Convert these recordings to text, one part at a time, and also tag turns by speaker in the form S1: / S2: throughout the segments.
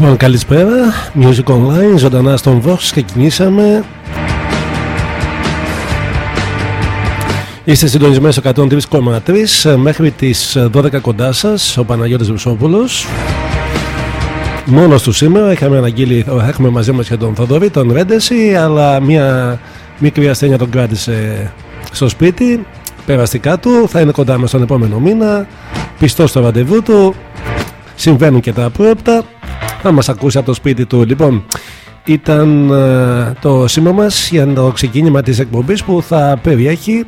S1: Λοιπόν, καλησπέρα. Music Online, ζωντανά στον Vox. Ξεκινήσαμε. Είστε συντονισμένοι στο 103,3 μέχρι τις 12 κοντά σας, ο Παναγιώτης Βουσόπουλος. Μόνος του σήμερα είχαμε αναγγείλει, έχουμε μαζί μας και τον Θοδωρή, τον Ρέντεση, αλλά μια μικρή ασθένεια τον κράτησε στο σπίτι. Περαστικά του, θα είναι κοντά μας τον επόμενο μήνα. Πιστός στο ραντεβού του. Συμβαίνουν και τα απρόπτα θα μας ακούσει από το σπίτι του. Λοιπόν, ήταν ε, το σήμα μας για το ξεκίνημα της εκπομπής που θα περιέχει.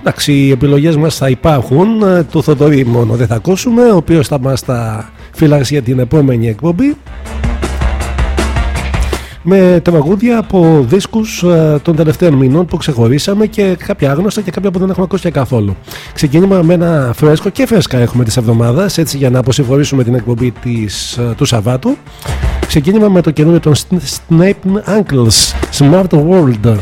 S1: Εντάξει οι επιλογές μας θα υπάρχουν. Ε, του Θοδωρή μόνο δεν θα ακούσουμε ο οποίος θα μας τα φυλάξει για την επόμενη εκπομπή με τραγούδια από δίσκους ε, των τελευταίων μηνών που ξεχωρίσαμε και κάποια άγνωστα και κάποια που δεν έχουμε ακούσει καθόλου. Ξεκίνημα με ένα φρέσκο και φρέσκα έχουμε της εβδομάδας έτσι για να αποσυμφορήσουμε την εκπομπή της, ε, του Σαββάτου. Ξεκίνημα με το καινούριο των Snape Uncles Smart World.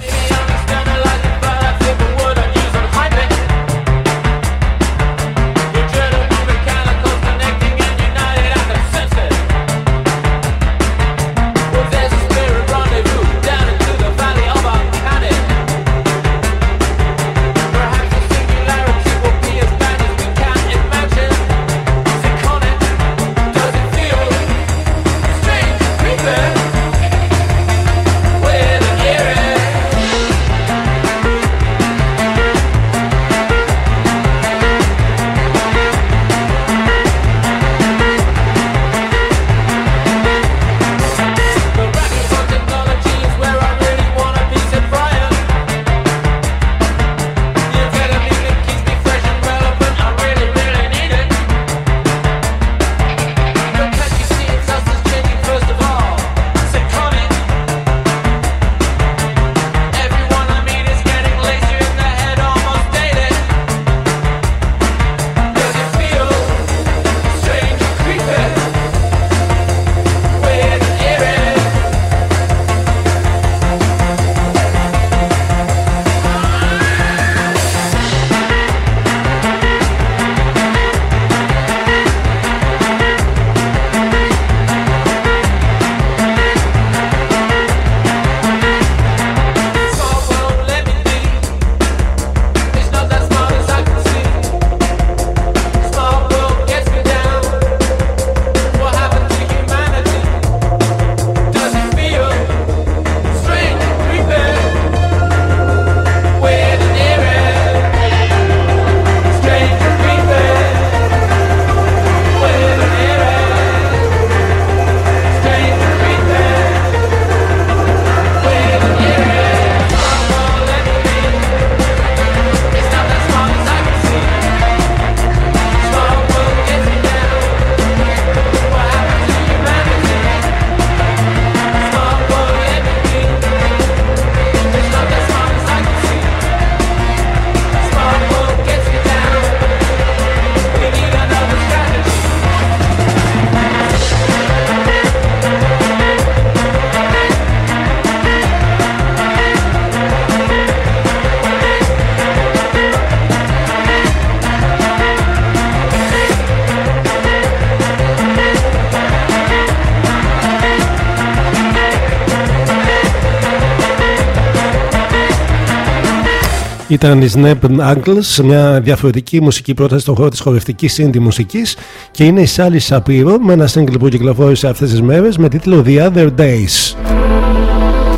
S1: Ήταν η Snap Angles, μια διαφορετική μουσική πρόταση στον χώρο της χορευτικής indie μουσικής και είναι η Sally Shapiro με ένα single που κυκλοφόρησε αυτές τις μέρες με τίτλο The Other Days.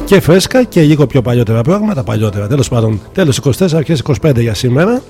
S1: Και φρέσκα και λίγο πιο παλιότερα πράγματα, παλιότερα τέλος πάντων, τέλος 24, αρχές 25 για σήμερα.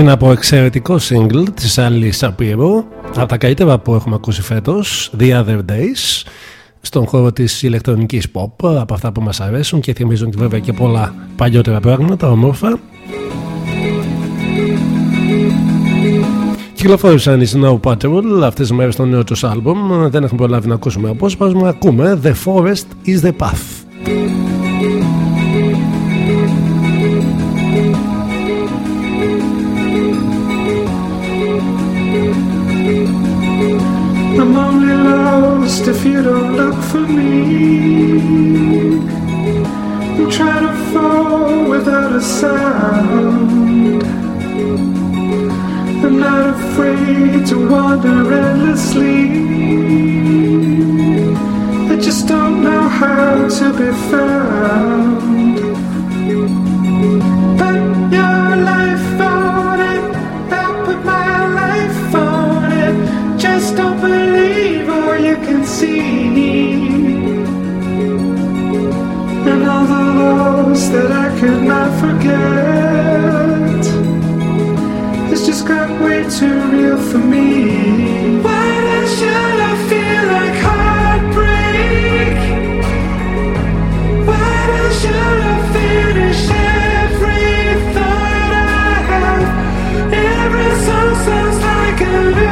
S1: Είναι από εξαιρετικό single της Άλλη Σαπίρου από τα καλύτερα που έχουμε ακούσει φέτος The Other Days στον χώρο της ηλεκτρονικής pop από αυτά που μας αρέσουν και θυμίζουν βέβαια και πολλά παλιότερα πράγματα ομόρφα Κυκλοφόρησαν οι Snow Patrol αυτές τις μέρες στο νέο τους άλμπομ δεν έχουμε προλάβει να ακούσουμε απόσπασμα. Ακούμε The Forest is the Path
S2: a sound. I'm not afraid to wander endlessly. I just don't know how to be found. But your life on it, I put my life on it. Just don't believe all you can see. That I could not forget. It's just got way too real for me. Why should I feel like heartbreak? Why should I finish every thought I have? Every song sounds like an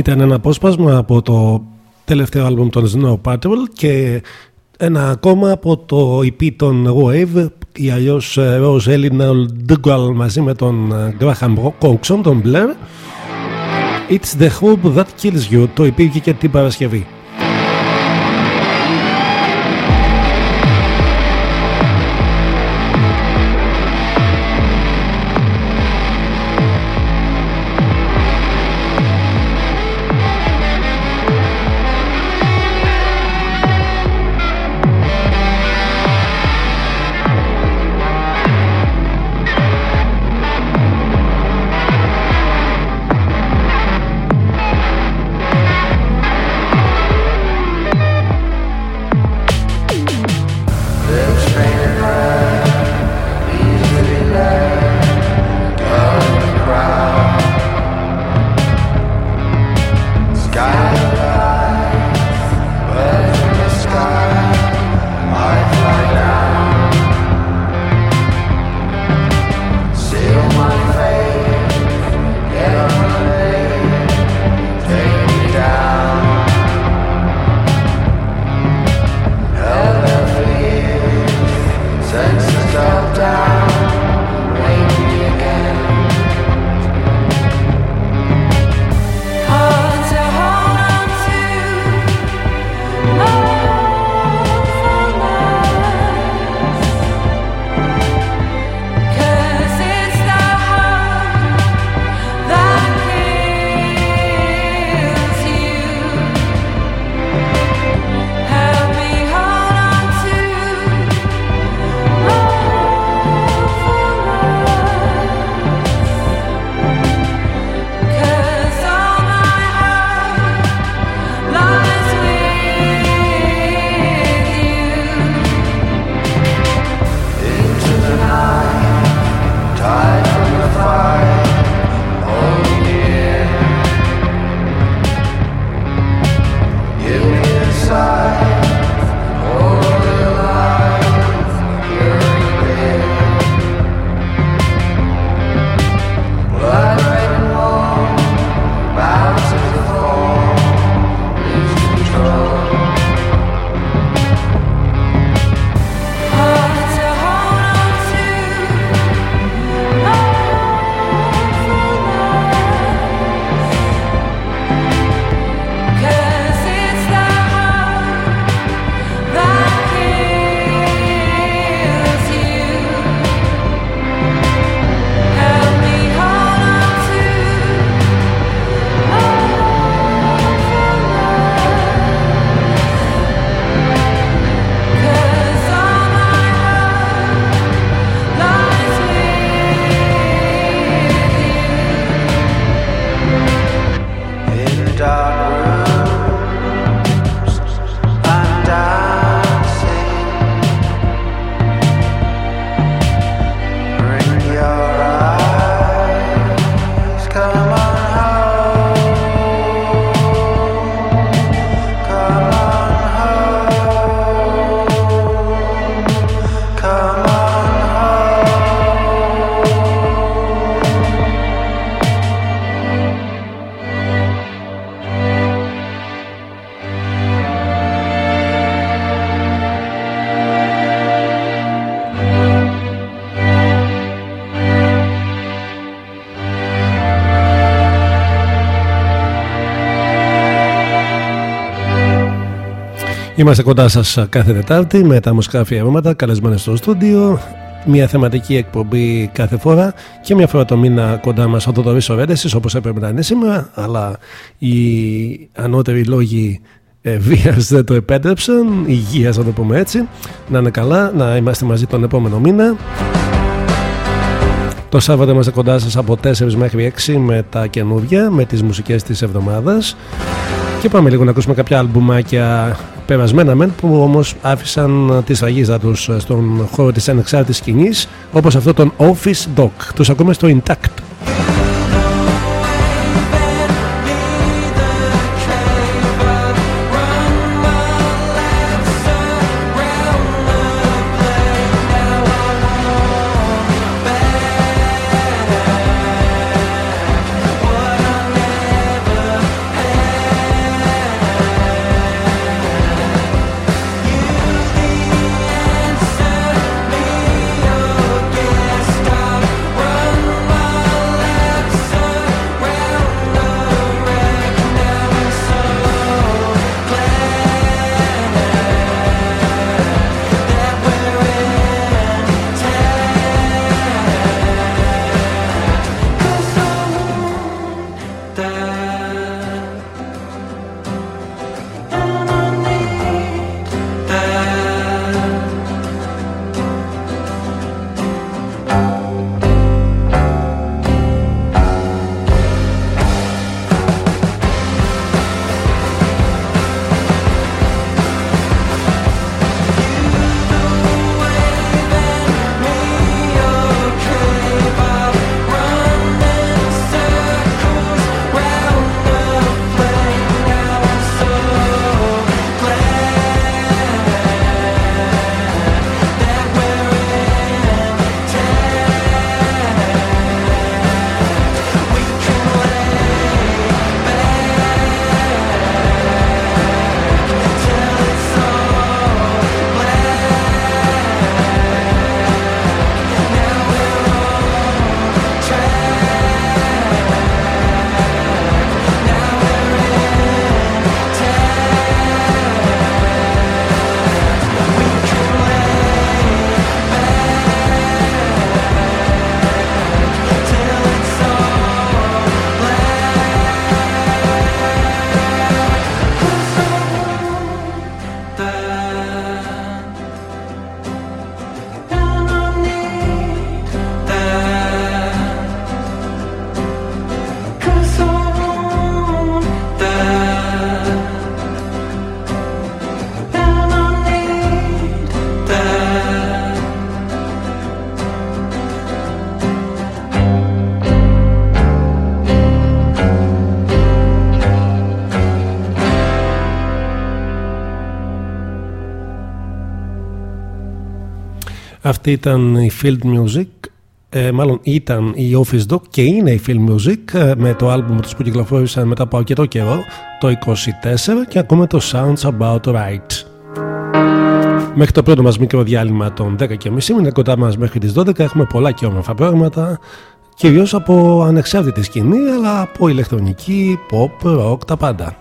S1: Ήταν ένα απόσπασμα από το τελευταίο άλμπουμ των Snow Patrol και ένα ακόμα από το EP των Wave ή αλλιώς Rose Elinor Dougal μαζί με τον Graham Coxon, τον Blair. It's the hope that kills you. Το EP και την Παρασκευή. Είμαστε κοντά σας κάθε Τετάρτη με τα μουσικά αφιερώματα καλεσμένα στο στούντιο. Μια θεματική εκπομπή κάθε φορά και μια φορά το μήνα κοντά μας ο Θοδωρή Ορέντεση όπως έπρεπε να είναι σήμερα. Αλλά οι ανώτεροι λόγοι ε, βία δεν το επέτρεψαν, υγείας, να το πούμε έτσι. Να είναι καλά, να είμαστε μαζί τον επόμενο μήνα. Το Σάββατο είμαστε κοντά σας από 4 μέχρι 6 με τα καινούργια, με τις μουσικές της εβδομάδας. Και πάμε λίγο να ακούσουμε κάποια αλμπουμάκια περασμένα μεν που όμως άφησαν τη σφαγίζα τους στον χώρο της ανεξάρτητης σκηνής όπως αυτό τον Office Doc. Τους ακούμε στο Intact. Αυτή ήταν η Field Music, ε, μάλλον ήταν η Office Dog και είναι η Field Music ε, με το άλμπουμ τους που κυκλοφόρησαν μετά από αρκετό καιρό, το 24 και ακούμε το Sounds About Right. Μέχρι το πρώτο μας μικρό διάλειμμα των 10.30 είναι κοντά μας μέχρι τις 12 έχουμε πολλά και όμορφα πράγματα κυρίως από ανεξάρτητη σκηνή αλλά από ηλεκτρονική, pop, rock, τα πάντα.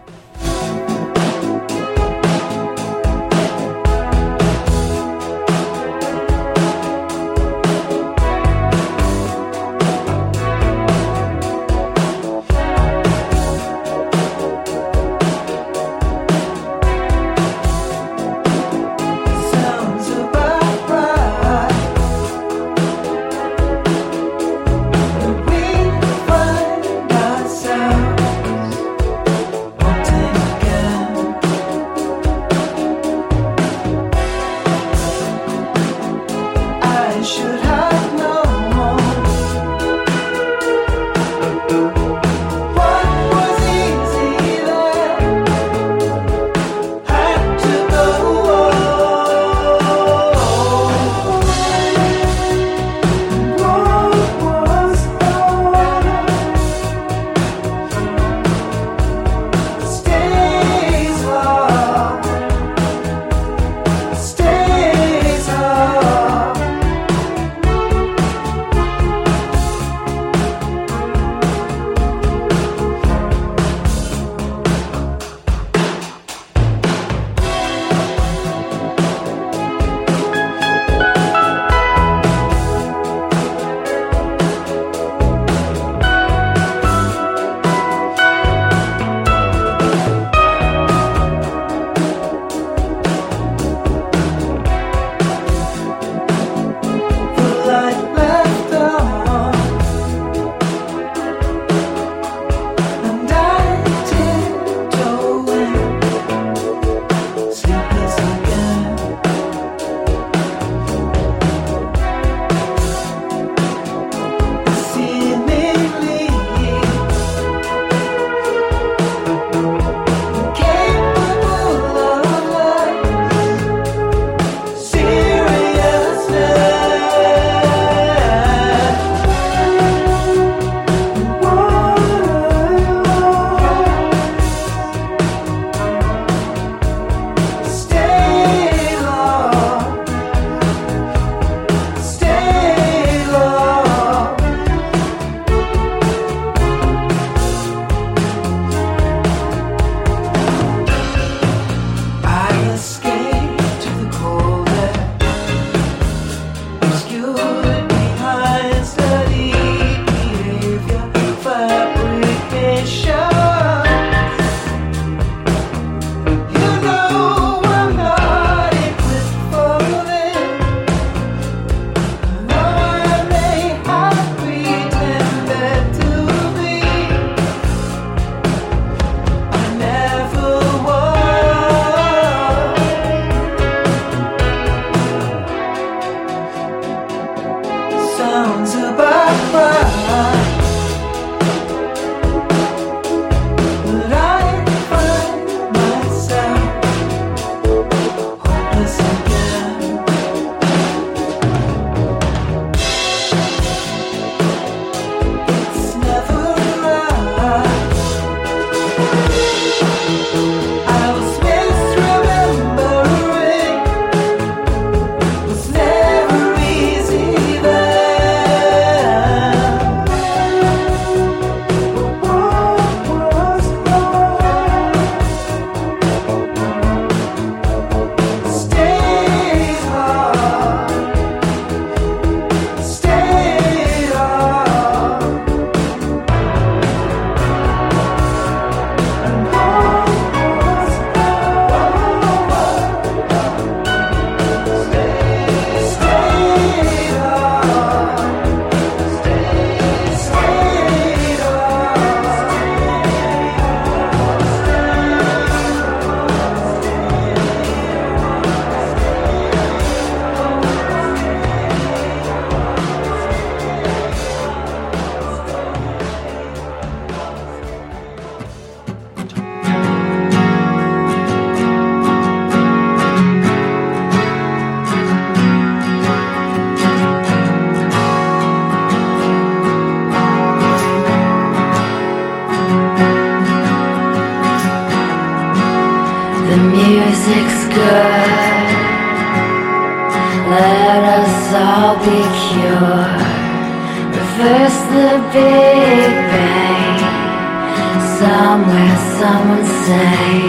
S3: say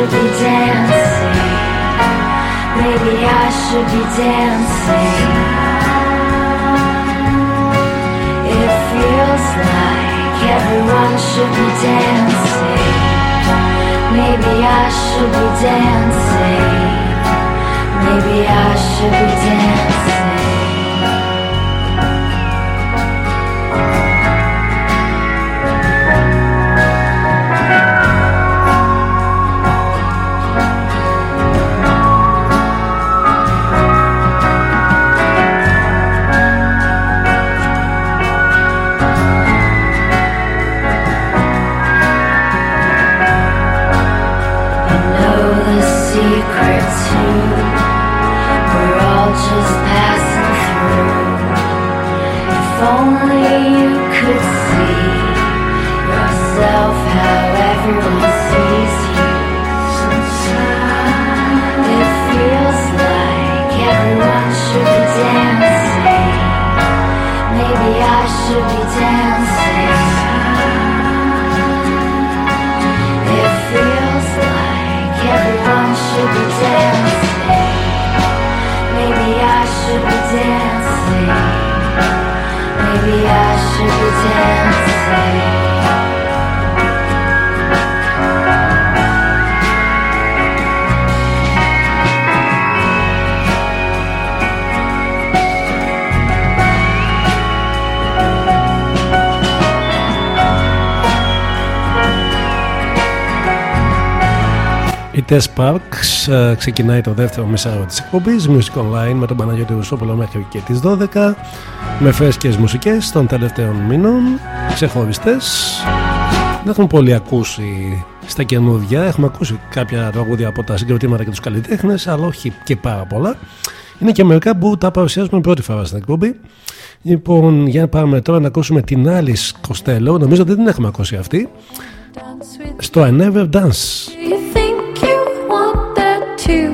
S3: should be dancing. Maybe I should be dancing. It feels like everyone should be dancing. Maybe I should be dancing. Maybe I should be dancing. Only you could see yourself how everyone sees you. Sometimes it feels like everyone should be dancing. Maybe I should be dancing. It feels like everyone should be dancing. Maybe I should be dancing.
S1: Η Tess Parks ε, ξεκινάει το δεύτερο μισάρο της εκπομπής Music Online με τον Παναγιώτη Ρουσόπουλο μέχρι και τις 12 με φρέσκες μουσικές των τελευταίων μήνων ξεχωριστές. Δεν έχουμε πολύ ακούσει στα καινούργια. Έχουμε ακούσει κάποια τραγούδια από τα συγκροτήματα και τους καλλιτέχνες αλλά όχι και πάρα πολλά. Είναι και μερικά που τα παρουσιάζουμε πρώτη φορά στην εκπομπή. Λοιπόν για να πάμε τώρα να ακούσουμε την άλλη Costello. Νομίζω ότι δεν την έχουμε ακούσει αυτή.
S3: Dance with
S1: στο I Never Dance.
S3: Do you think you want that too?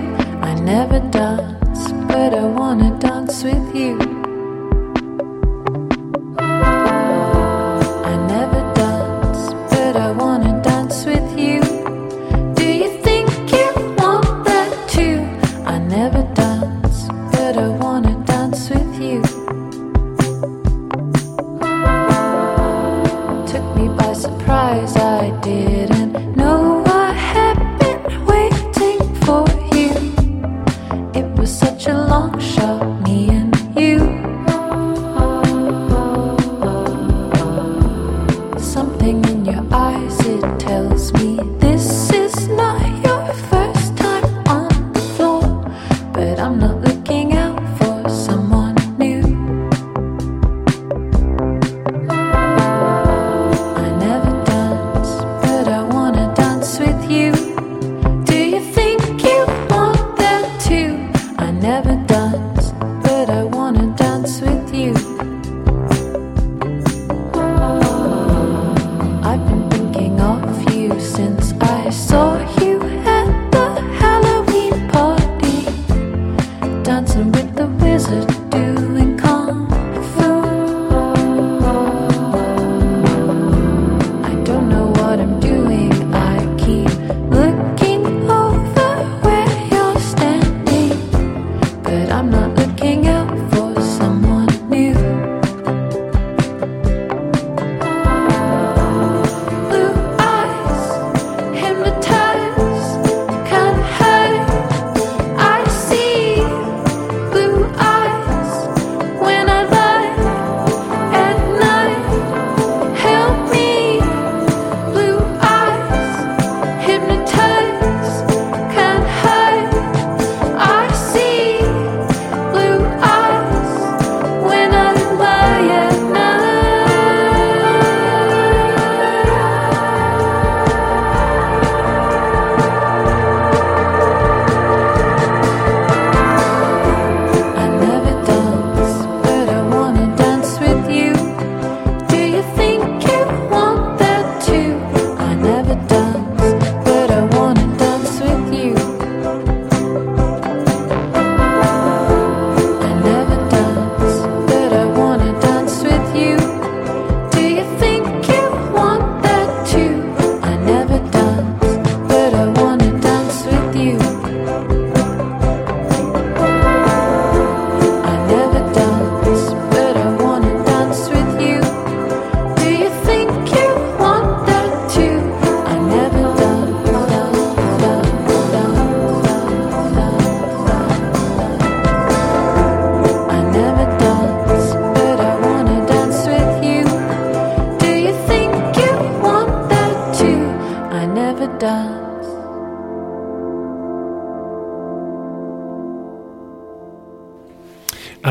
S3: I never dance, but I wanna dance with you. I never dance,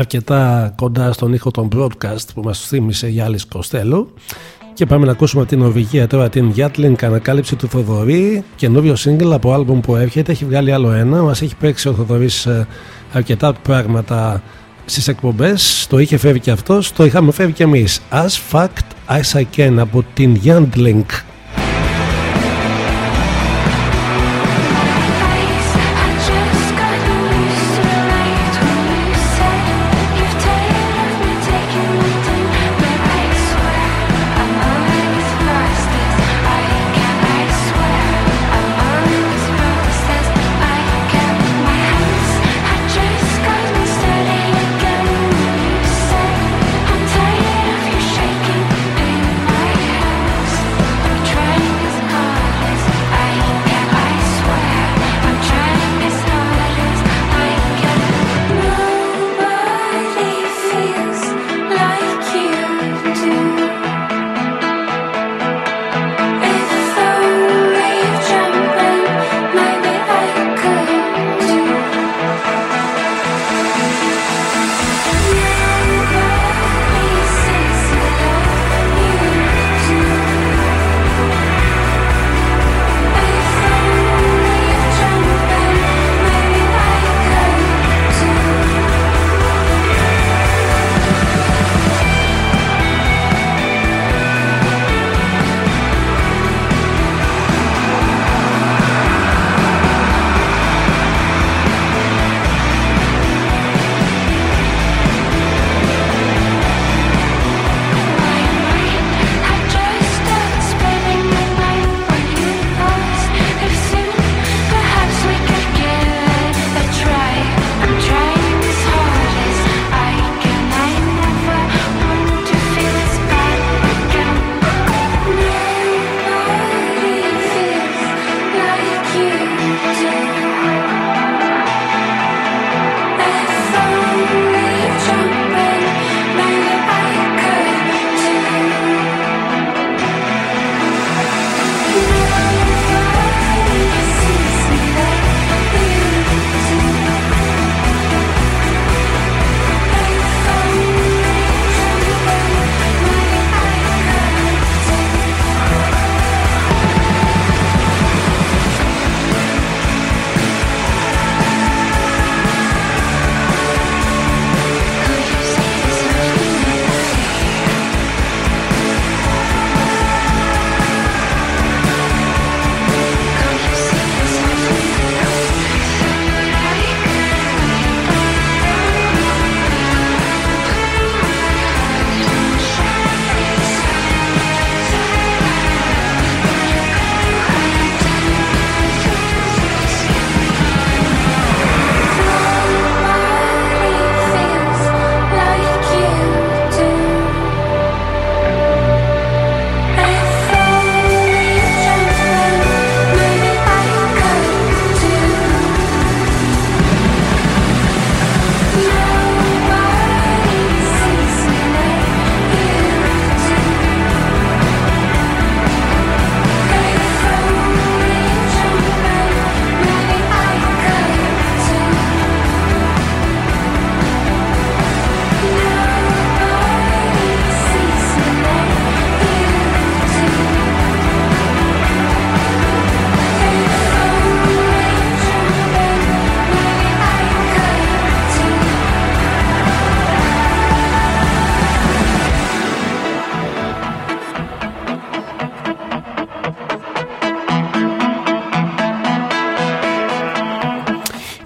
S1: αρκετά κοντά στον ήχο των broadcast που μας θύμισε Γιάλης Κοστέλο. Και πάμε να ακούσουμε την Νορβηγία τώρα την Gatling ανακάλυψη του Θοδωρή καινούριο single από άλμπουμ που έρχεται έχει βγάλει άλλο ένα. Μας έχει παίξει ο Θοδωρής ε, αρκετά πράγματα στις εκπομπές. Το είχε φέρει και αυτός το είχαμε φέρει και εμείς. As Fact As I Can από την Gatling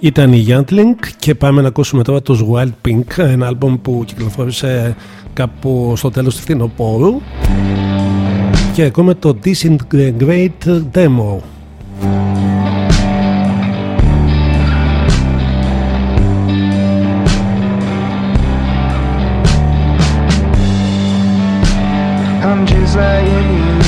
S1: Ήταν η Yantling και πάμε να ακούσουμε τώρα τους Wild Pink, ένα άλμπομ που κυκλοφόρησε κάπου στο τέλος του φθινοπόρου και ακούμε το Disintegrate Demo.
S4: I'm just like an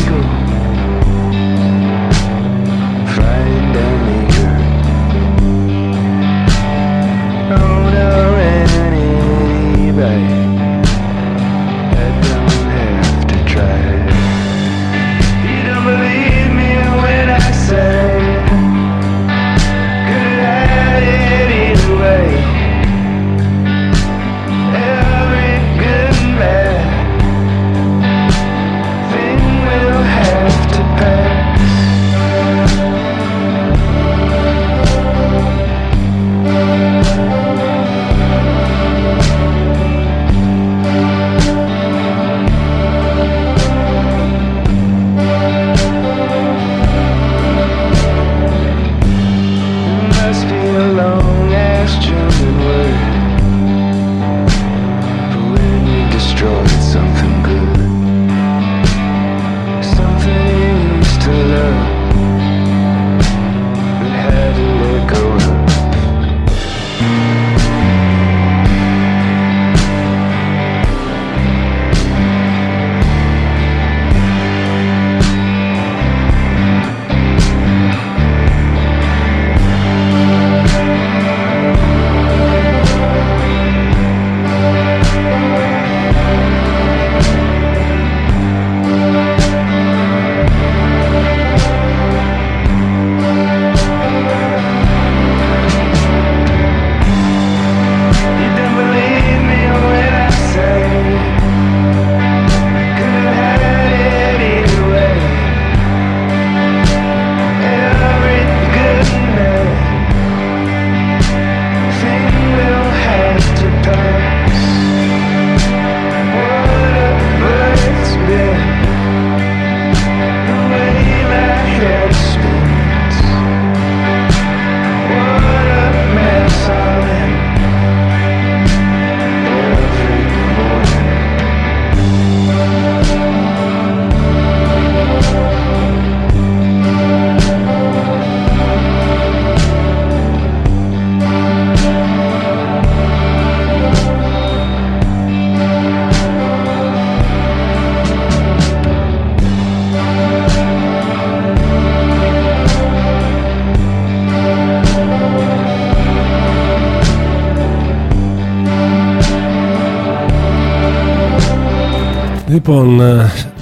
S1: Λοιπόν,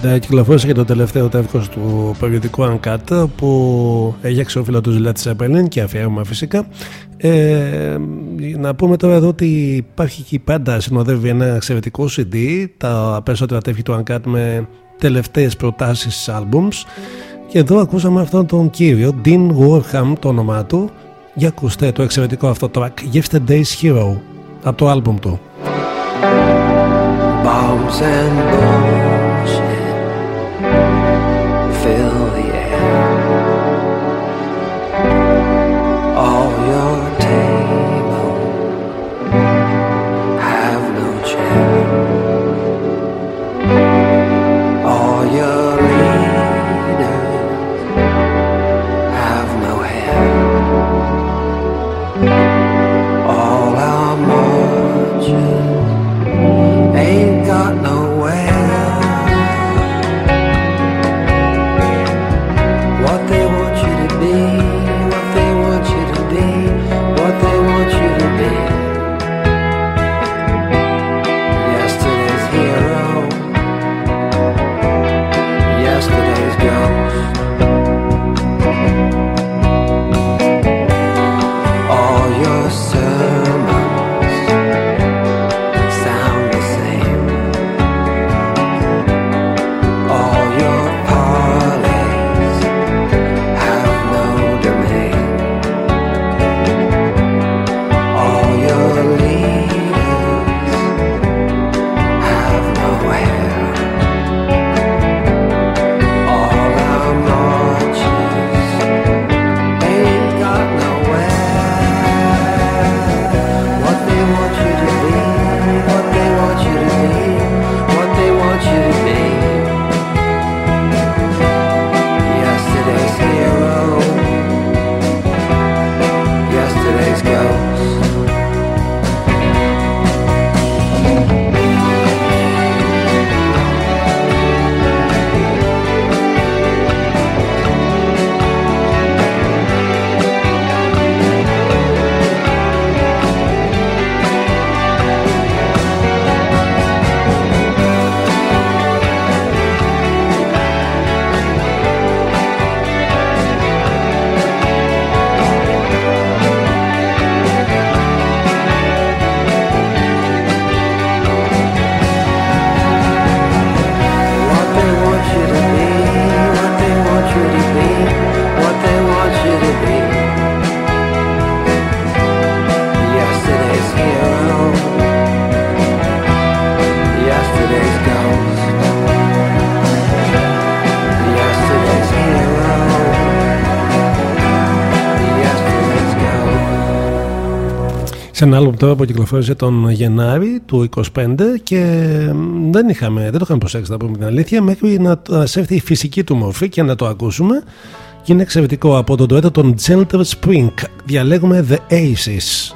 S1: ε, κυκλοφόρησε και το τελευταίο τεύχος του περιοδικού Uncut που έχει αξιόφυλλα του Λέτ Σέπελιν και αφιέρωμα φυσικά. Ε, να πούμε τώρα εδώ ότι υπάρχει και πάντα συνοδεύει ένα εξαιρετικό CD, τα περισσότερα τεύχη του Uncut με προτάσεις προτάσεις albums και εδώ ακούσαμε αυτόν τον κύριο, Dean Warham το όνομά του για ακούστε το εξαιρετικό αυτό track Yesterdays Hero από το album του.
S5: and bones.
S1: σε ένα άλλο τώρα που κυκλοφόρησε τον Γενάρη του 25 και δεν, είχαμε, δεν το είχαμε προσέξει να πούμε την αλήθεια μέχρι να έρθει η φυσική του μορφή και να το ακούσουμε. Και είναι εξαιρετικό. Από τον τοέτο των Gentle Spring διαλέγουμε The Aces.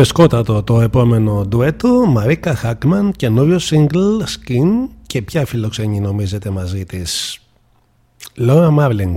S6: Φρεσκότατο το επόμενο ντουέτο, Μαρίκα Χάκμαν, καινούριο single, skin και ποια φιλοξενή νομίζετε μαζί της;
S1: Λόρα
S6: Μάρλινγκ.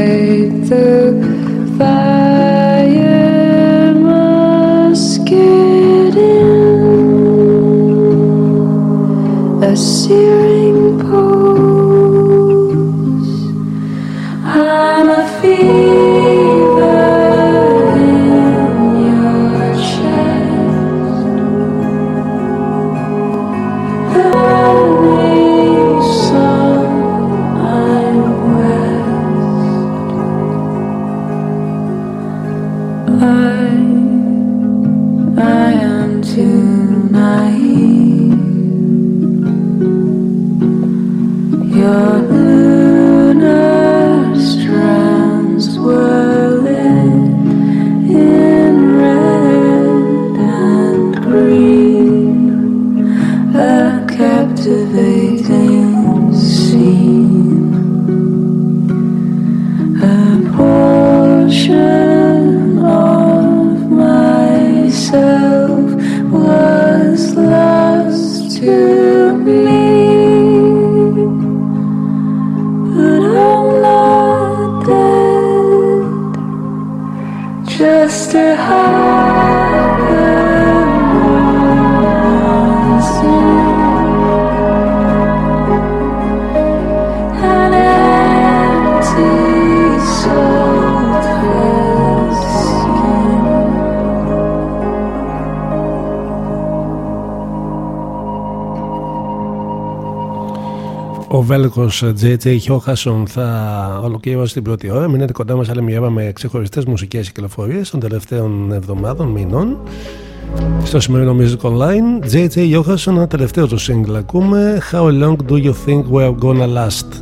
S6: συνάδελφο JJ ε, Χιόχασον θα ολοκληρώσει την πρώτη ώρα. Μείνετε κοντά μας, άλλη μια ώρα με ξεχωριστές μουσικές κυκλοφορίες των τελευταίων εβδομάδων, μηνών. Στο σημερινό Music Online, JJ Johansson, ένα τελευταίο του σύγκλα. Ακούμε How long do you think we're gonna last?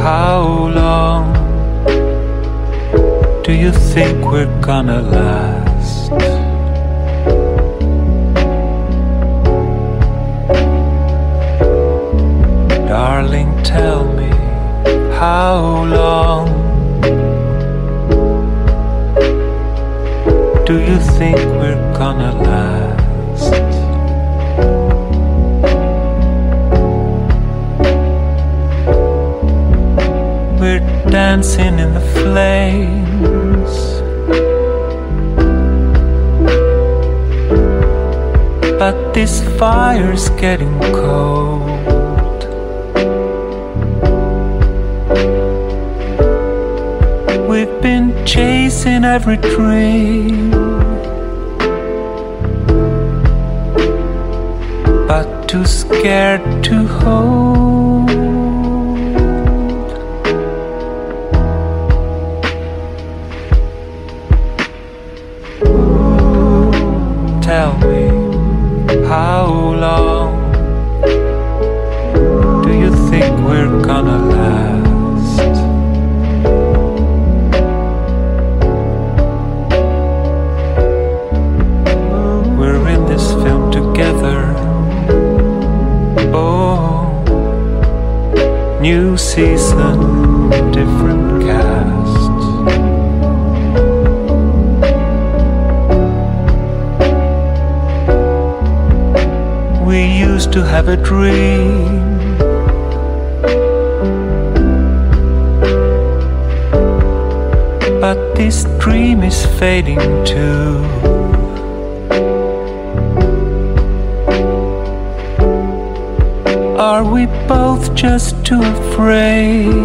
S7: How long do you think we're gonna last? Darling, tell me, how long do you think we're gonna last? Dancing in the flames. But this fire's getting cold. We've been chasing every dream. But too scared to hold. Fading too. Are we both just too afraid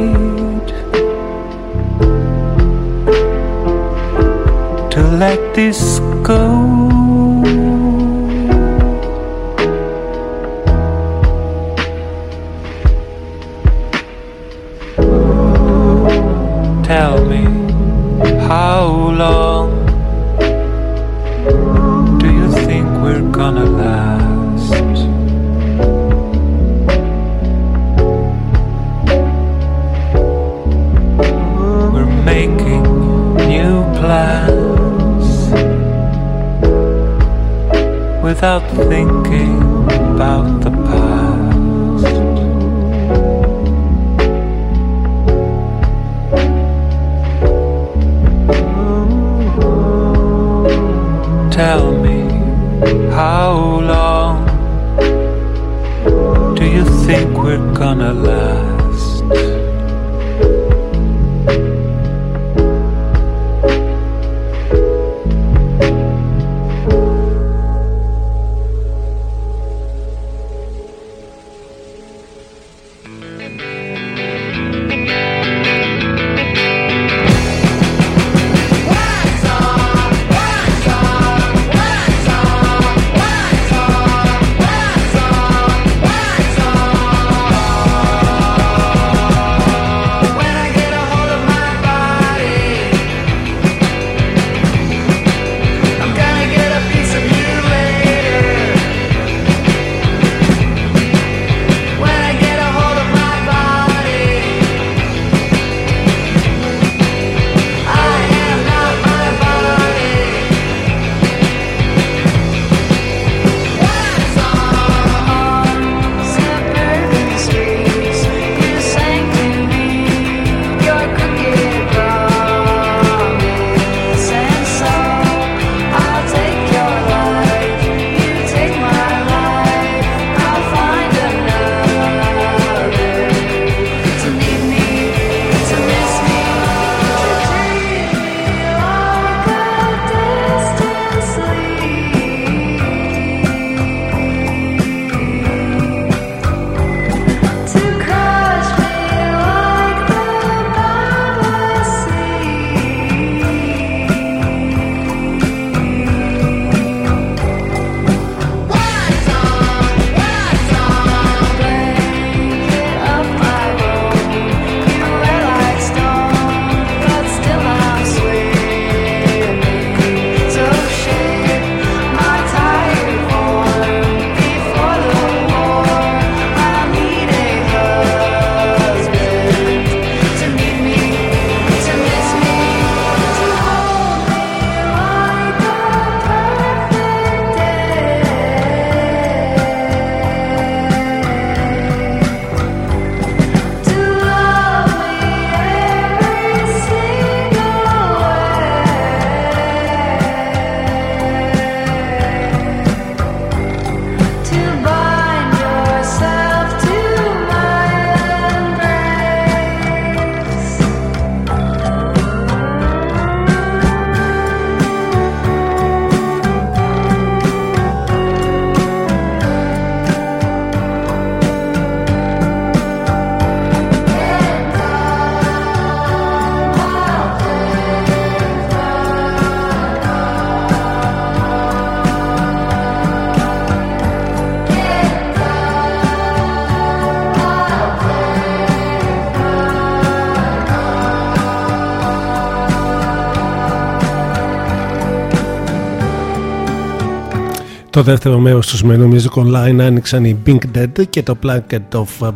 S1: Το δεύτερο μέρος του σημερινού Music Online άνοιξαν οι Pink Dead και το Placket of,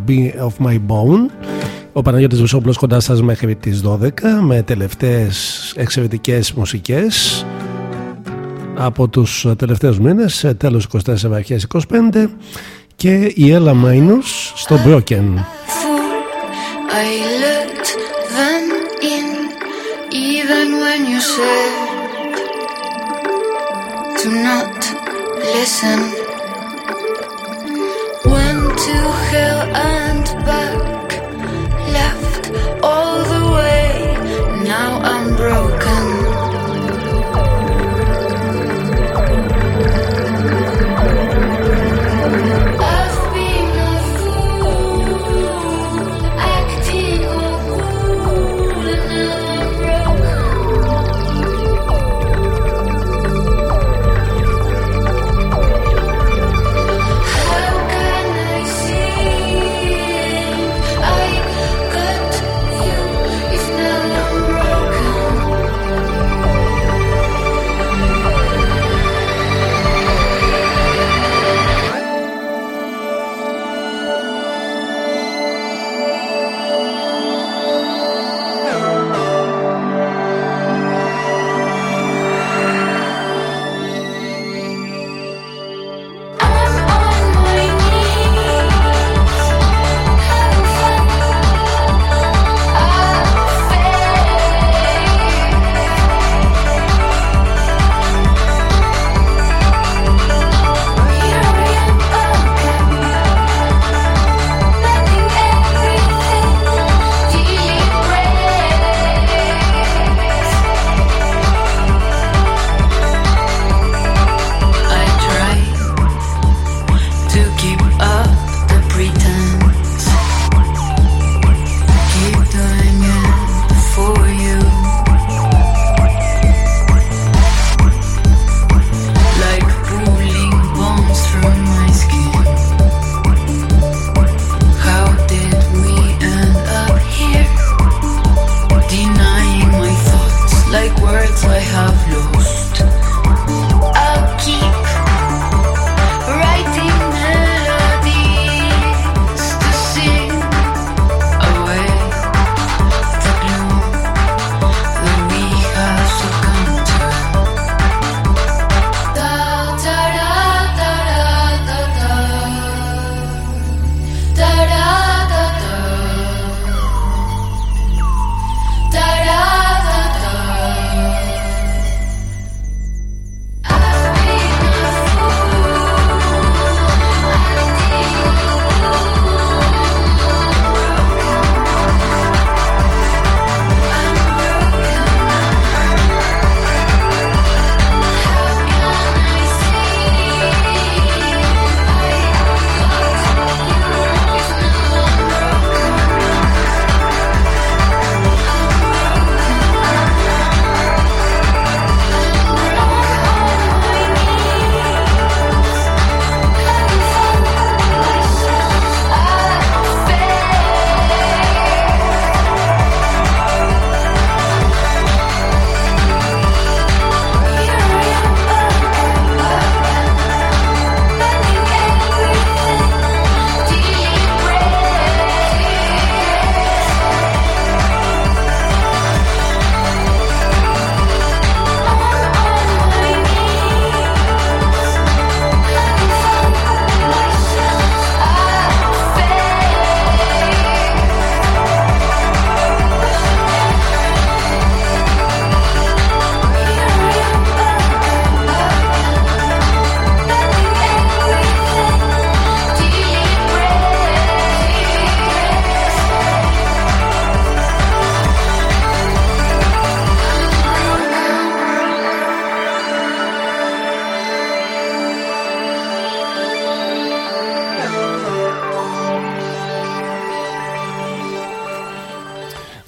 S1: of My Bone. Ο Παναγιώτης Βουσόπουλος κοντά σας μέχρι τις 12 με τελευταίες εξαιρετικές μουσικές από τους τελευταίους μήνες, τέλος 24 αρχές 25 και η Ella Minus στο Broken.
S2: I let them in even when you said listen.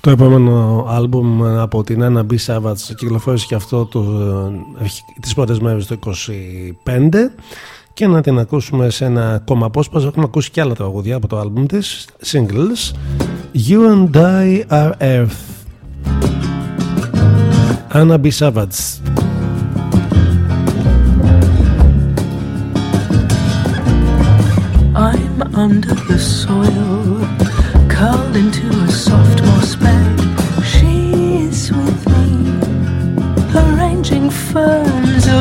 S1: Το επόμενο άλμπουμ από την Anna B. Savage κυκλοφόρησε και αυτό το, ε, τις πρώτες μέρες το 25 και να την ακούσουμε σε ένα ακόμα απόσπασμα. Έχουμε ακούσει και άλλα τραγουδιά από το άλμπουμ της, singles. You and I are Earth. Anna B. Savage.
S8: I'm under the soil, curled into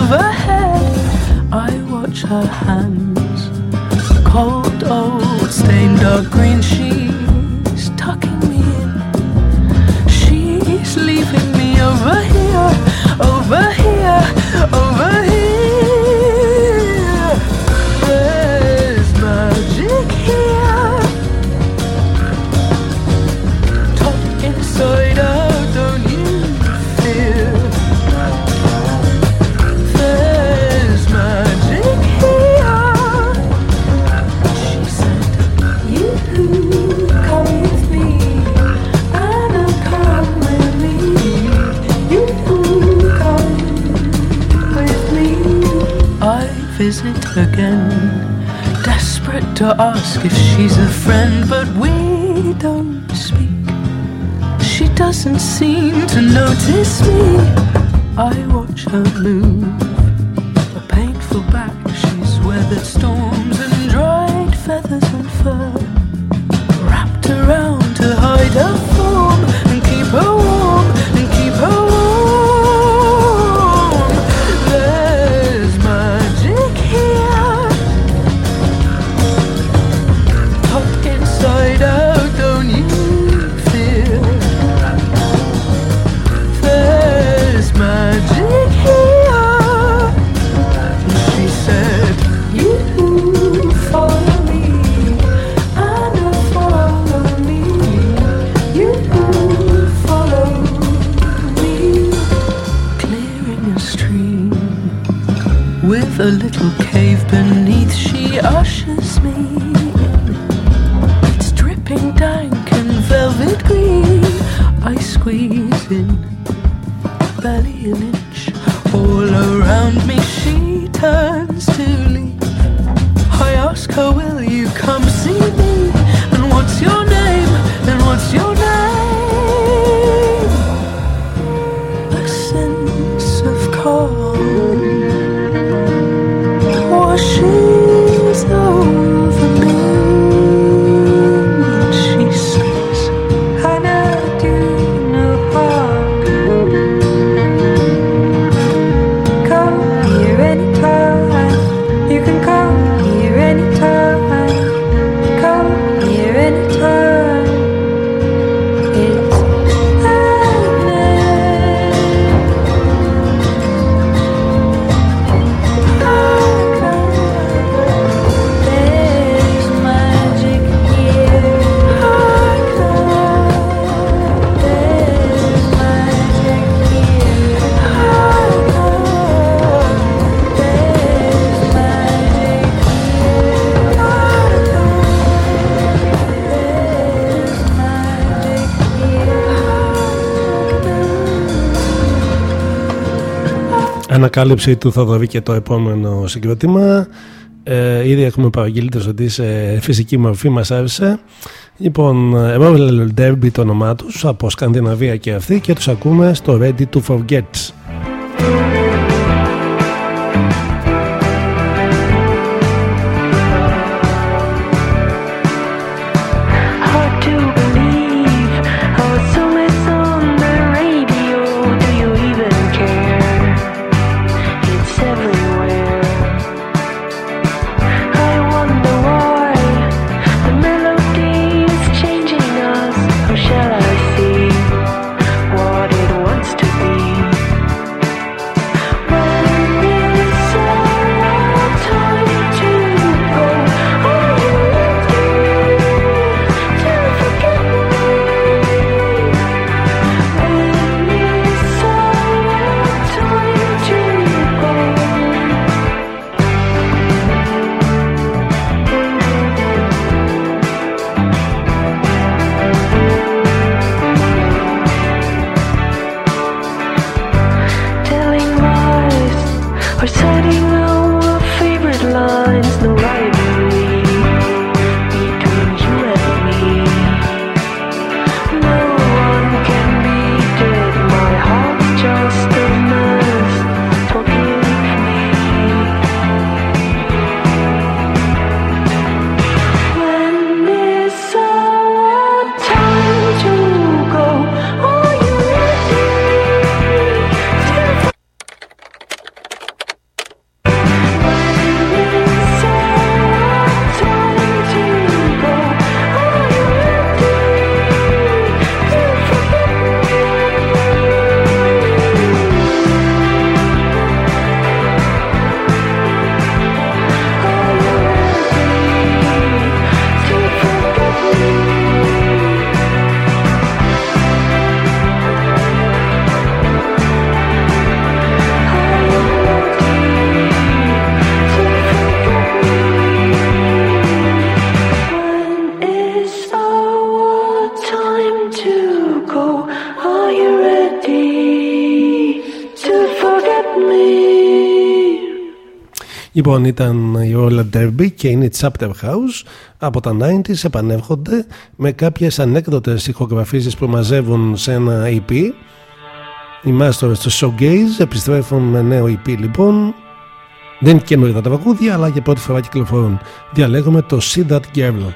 S8: overhead. I watch her hands, cold, old, stained dark green. She's tucking me in. She's leaving me over here, over here, over here. again. Desperate to ask if she's a friend, but we don't speak. She doesn't seem to notice me. I watch her move
S1: ανακάλυψη του θα Θοδωρή και το επόμενο συγκρότημα. Ε, ήδη έχουμε παραγγείλει ότι σε φυσική μορφή μας άρεσε. Λοιπόν, Roller Derby το όνομά τους από Σκανδιναβία και αυτή και τους ακούμε στο Ready to Forget. Λοιπόν, ήταν η Roller Derby και είναι η Chapter House. Από τα 90s επανέρχονται με κάποιες ανέκδοτες ηχογραφήσεις που μαζεύουν σε ένα EP. Οι Masters του Showgaze επιστρέφουν με νέο EP λοιπόν. Δεν είναι καινούργια τα τραγούδια, αλλά για πρώτη φορά κυκλοφορούν. Διαλέγουμε το See That Girl.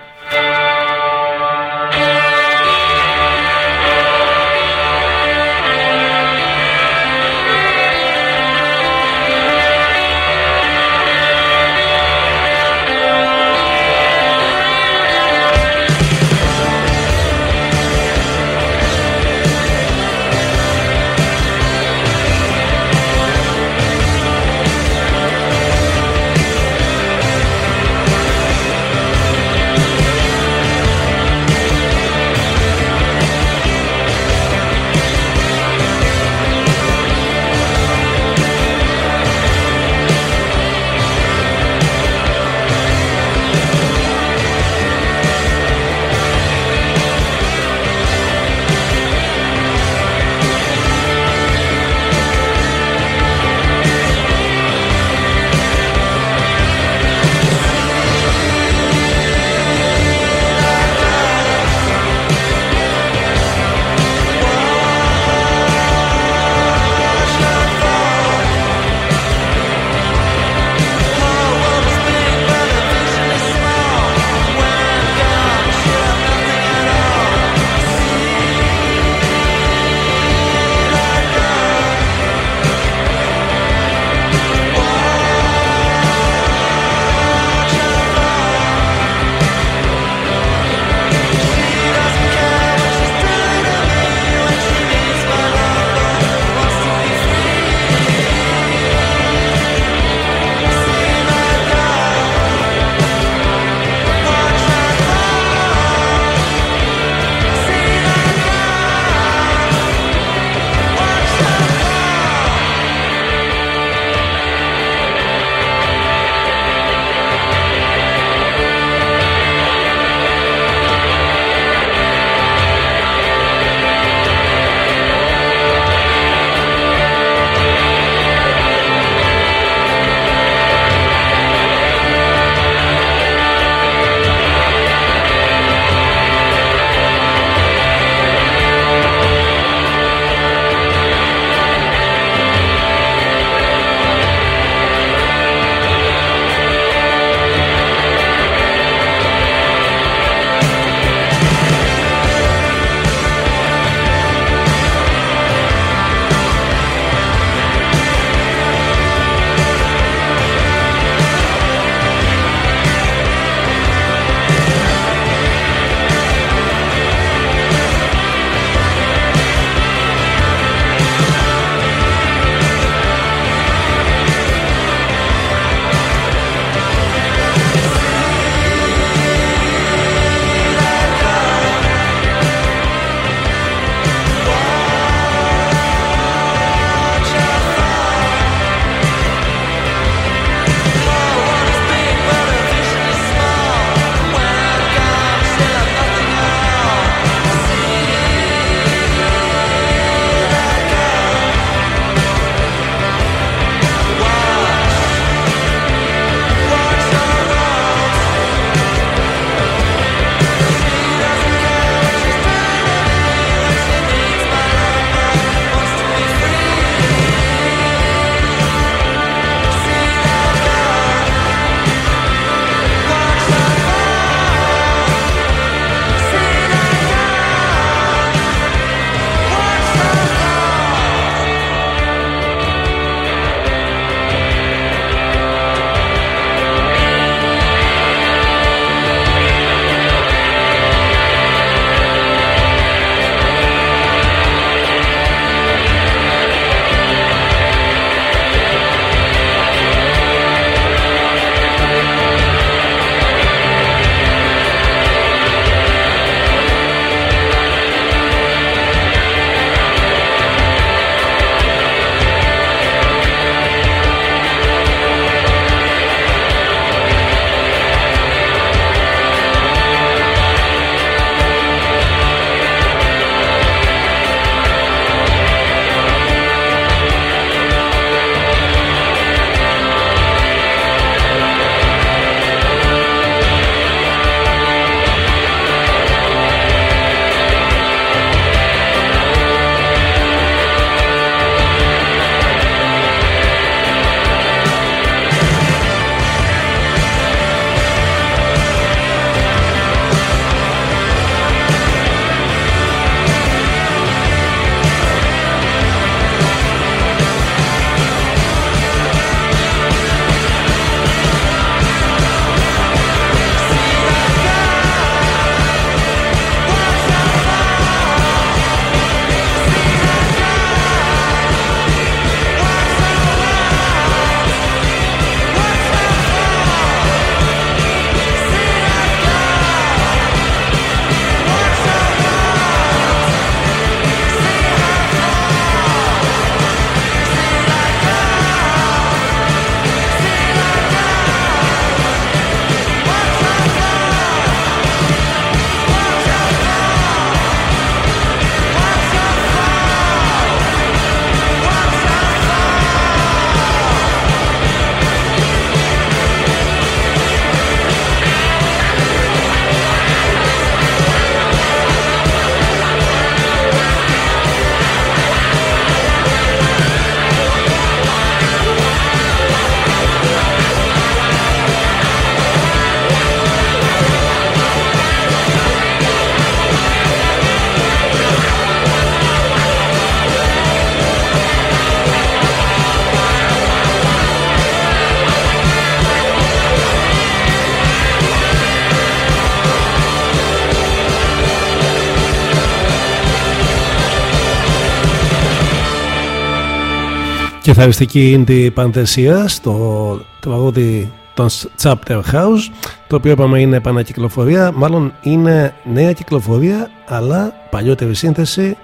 S4: κεθαριστική indie πανθεσία στο τραγούδι των Chapter House το οποίο είπαμε είναι επανακυκλοφορία. Μάλλον είναι νέα κυκλοφορία αλλά παλιότερη σύνθεση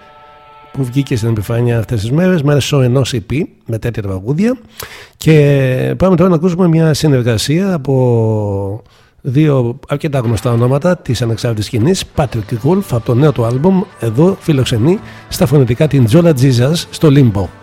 S4: που βγήκε στην επιφάνεια αυτές τις μέρες μέσω ενός EP με τέτοια τραγούδια. Και πάμε τώρα να ακούσουμε μια συνεργασία από δύο αρκετά γνωστά ονόματα της ανεξάρτητης σκηνής. Patrick Wolf από το νέο του άλμπουμ εδώ φιλοξενεί στα φωνητικά την Jola Τζίζας στο Limbo.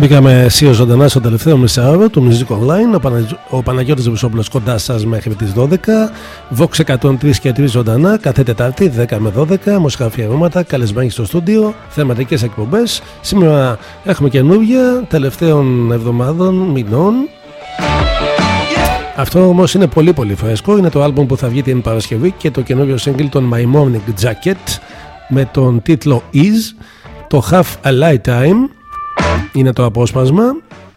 S9: Μπήκαμε αισίω ζωντανά στο τελευταίο μισάωρο του Music Online. Ο Παναγιώτης Βουσόπουλος κοντά σας μέχρι τις 12. Vox 103 και 3 ζωντανά κάθε Τετάρτη 10 με 12. Μουσικά αφιερώματα, καλεσμένοι στο στούντιο, θεματικές εκπομπές. Σήμερα έχουμε καινούργια τελευταίων εβδομάδων, μηνών. Αυτό όμως είναι πολύ πολύ φρέσκο. Είναι το άλμπουμ που θα βγει την Παρασκευή και το καινούριο σύγκλι των My Morning Jacket με τον τίτλο Is, το Half a Light Time είναι το απόσπασμα.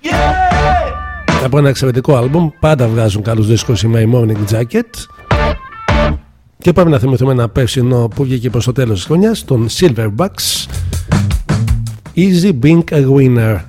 S9: Yeah! από ένα εξαιρετικό άλμπουμ. Πάντα βγάζουν καλούς δίσκους οι My Morning Jacket και πάμε να θυμηθούμε ένα πεύσινο που βγήκε προς το τέλος της χρονιάς τον Silverbacks. Easy Being a Winner.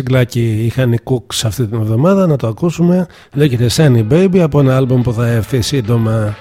S10: Σιγκλάκη είχαν οι Cooks αυτή την εβδομάδα να το ακούσουμε. Λέγεται Sunny Baby από ένα άλμπομ που θα έρθει σύντομα.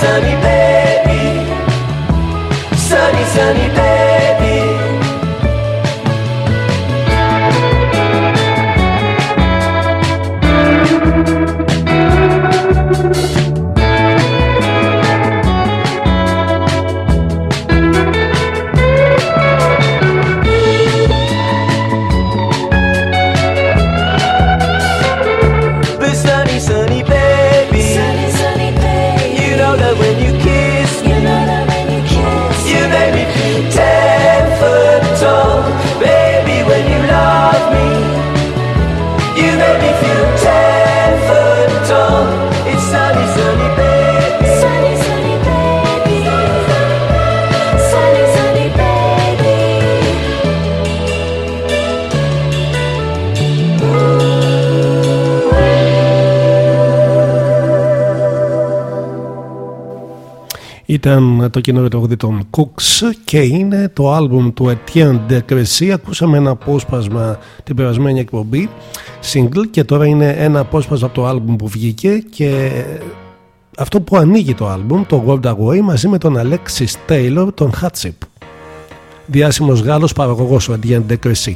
S6: sunny baby Sunny, sunny baby
S9: Ήταν το καινούριο τραγούδι των Cooks και είναι το άλμπουμ του Etienne de Crécy. Ακούσαμε ένα απόσπασμα την περασμένη εκπομπή, single και τώρα είναι ένα απόσπασμα από το άλμπουμ που βγήκε και αυτό που ανοίγει το άλμπουμ, το World Away μαζί με τον Alexis Taylor, τον Hatship. Διάσημος Γάλλος παραγωγός ο Etienne de Crécy.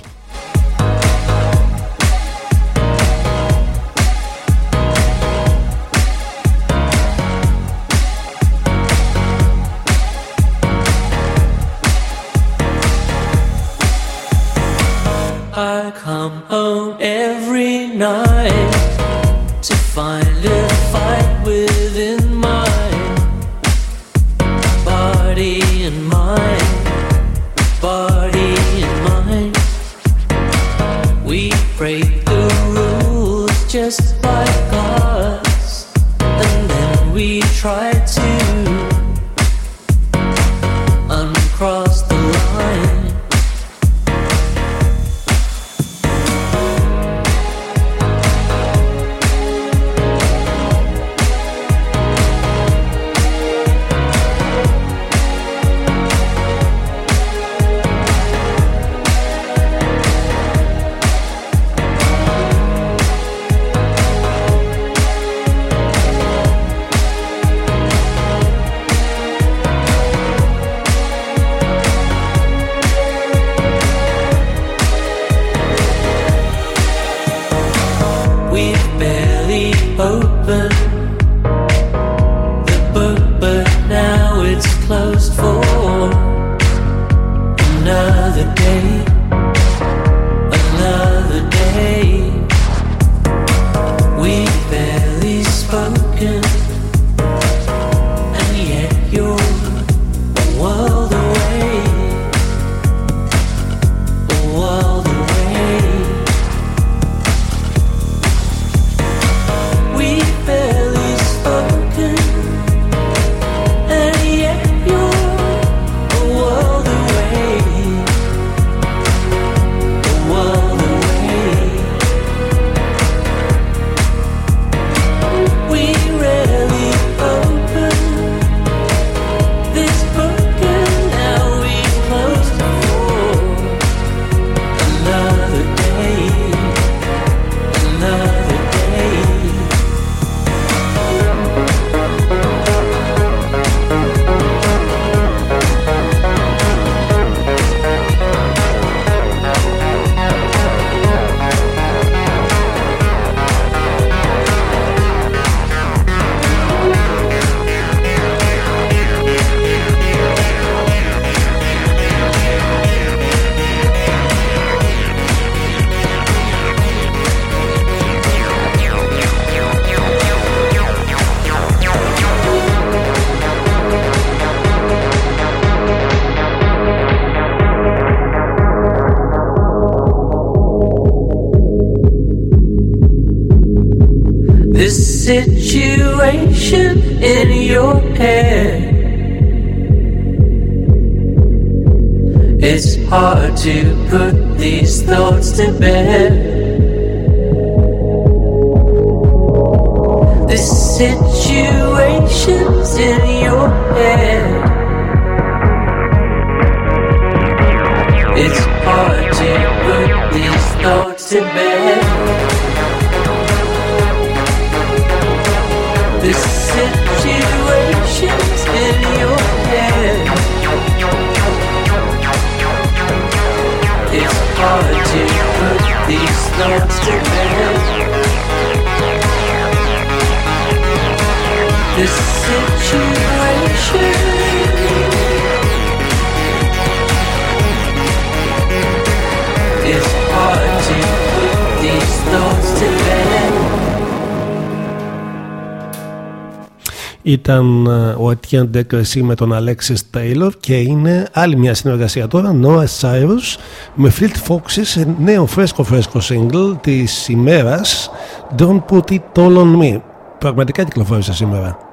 S9: Ήταν ε, ο Etienne de Crécy με τον Alexis Taylor και είναι άλλη μια συνεργασία τώρα Noah Cyrus με Fleet Foxes σε νέο φρέσκο φρέσκο single της ημέρας Don't Put It All On Me. Πραγματικά κυκλοφόρησε σήμερα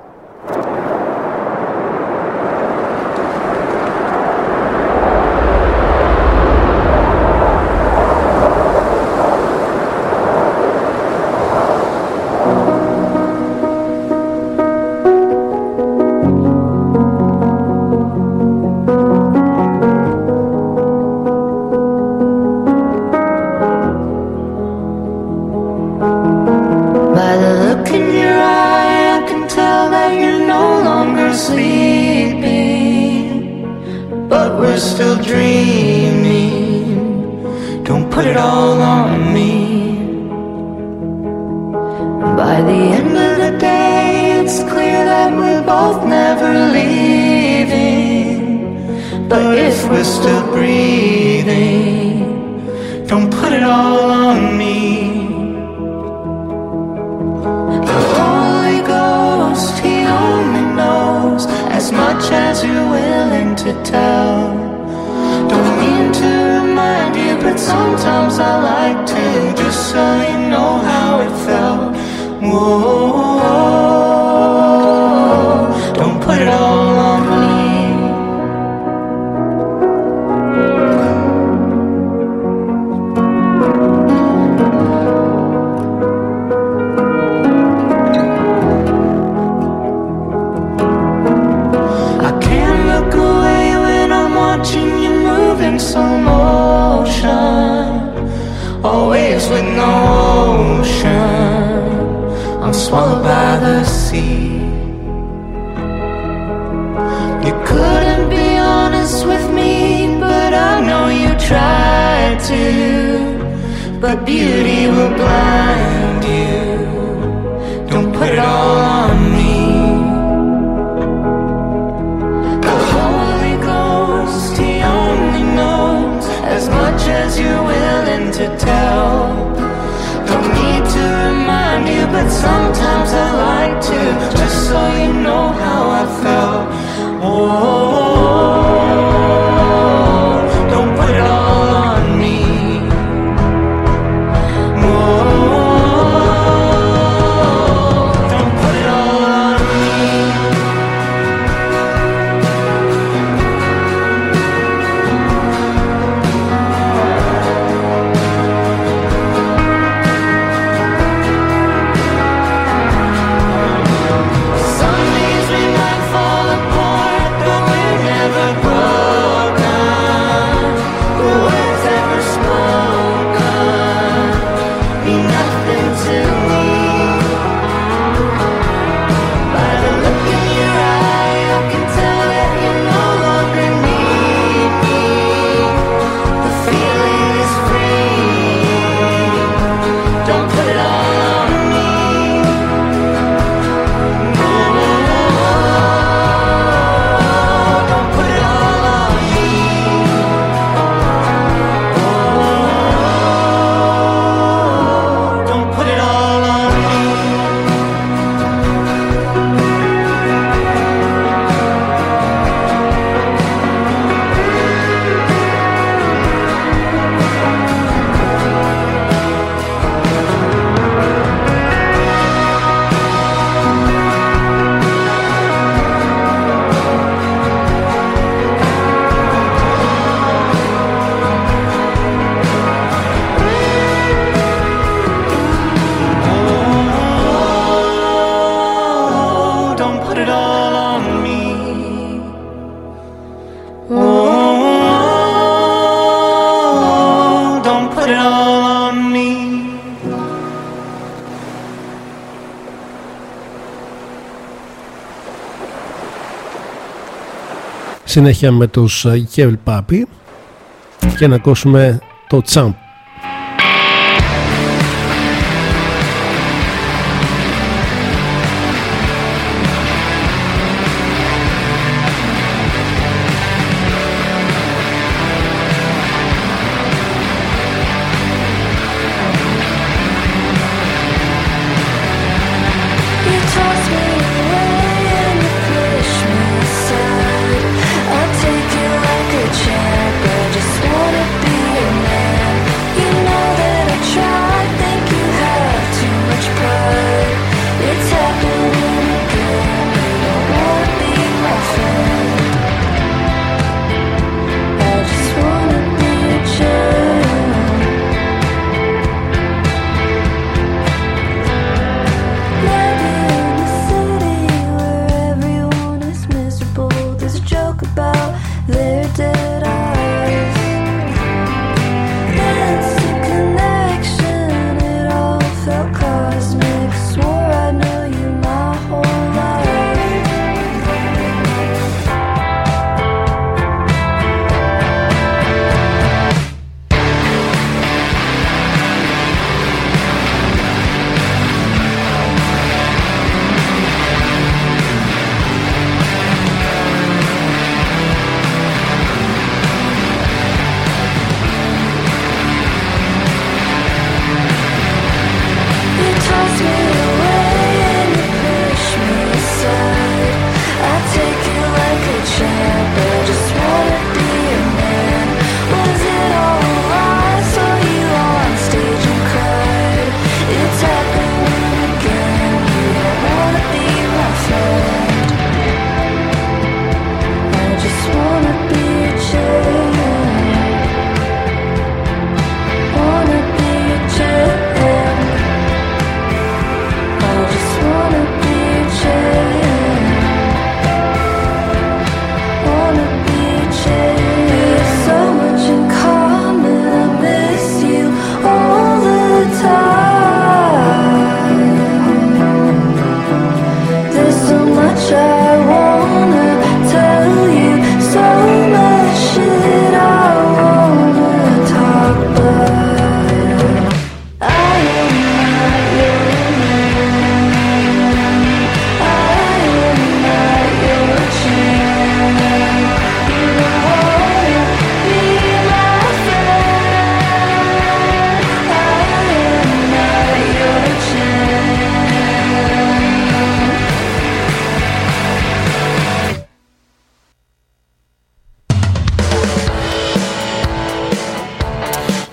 S2: to tell. Don't mean to remind you, but sometimes I like to, just so you know how it felt. Whoa. swallowed by the sea. You couldn't be honest with me, but I know you tried to. But beauty will blind. sometimes I like to, just so you know how.
S1: συνέχεια με τους ε, Yell Papi και να ακούσουμε το Champ.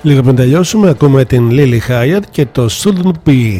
S3: Λίγο πριν τελειώσουμε, ακούμε την Lily Hyatt και το Shouldn't Be.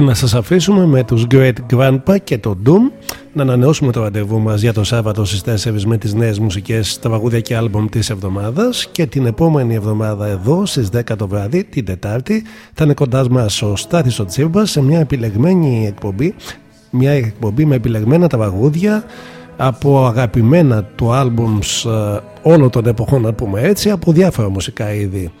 S3: Και να σας αφήσουμε με τους Great Grandpa και το Doom να ανανεώσουμε το ραντεβού μας για το Σάββατο στις 4 με τις νέες μουσικές, τα βαγούδια και άλμπομ της εβδομάδας και την επόμενη εβδομάδα εδώ στις 10 το βράδυ, την Τετάρτη, θα είναι κοντά μας ο Στάθης ο Τσίμπας σε μια επιλεγμένη εκπομπή, μια εκπομπή με επιλεγμένα τα βαγούδια από αγαπημένα του άλμπουμς ε, όλων των εποχών να πούμε έτσι από διάφορα μουσικά είδη.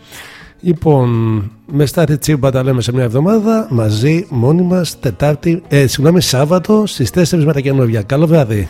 S3: Λοιπόν, με Στάθη Τσίμπα τα λέμε σε μια εβδομάδα μαζί μόνοι μας Τετάρτη, ε, συγγνώμη Σάββατο στις 4 με τα καινούργια. Καλό βράδυ.